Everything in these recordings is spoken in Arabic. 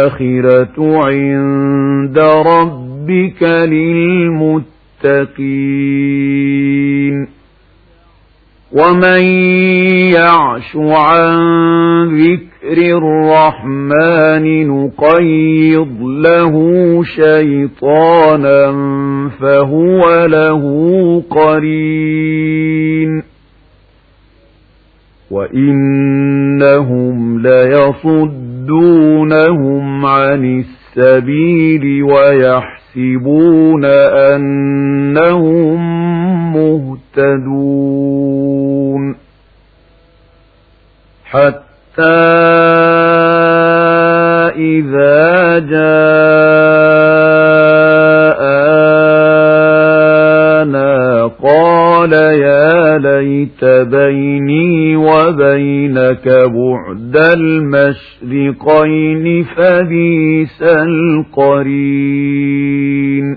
والآخرة عند ربك للمتقين ومن يعش عن ذكر الرحمن نقيض له شيطانا فهو له قرين وإنهم ليصدونهم عن السبيل ويحسبون أنهم مهتدون حتى إذا جاءنا قال يا ليت بيني وبينك بعد المشرقين فبيس القرين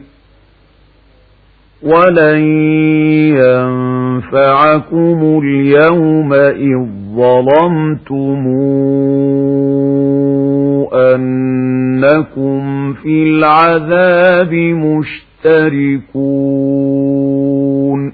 ولن ينفعكم اليوم إذ ظلمتم أنكم في العذاب مشتركون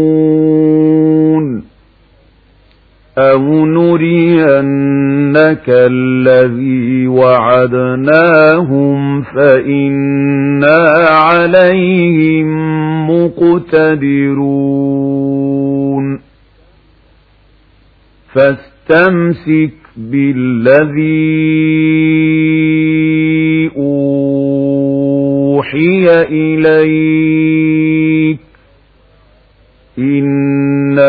أو نرينك الذي وعدناهم فإنا عليهم مقتدرون فاستمسك بالذي أوحي إليك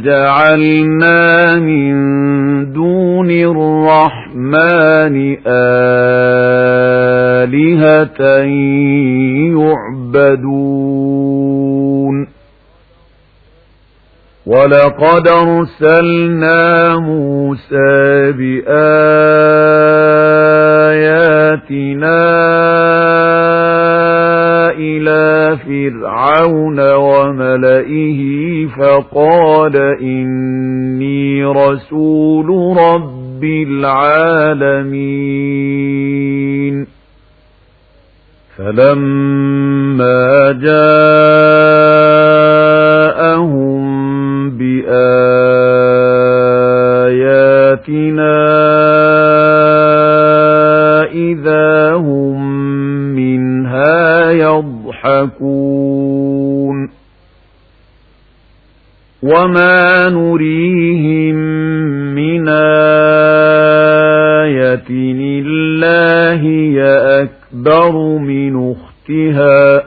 أجعلنا من دون الرحمن آلهة يعبدون. ولقد أرسلنا موسى بآياتنا إلى فرعون وملئه فقال إني رسول رب العالمين فلما جاءهم بآياتنا إذا هم منها يضحكون وما نريهم من آية إلا هي أكبر من أختها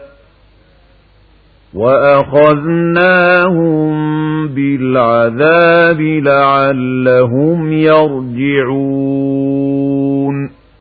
وأخذناهم بالعذاب لعلهم يرجعون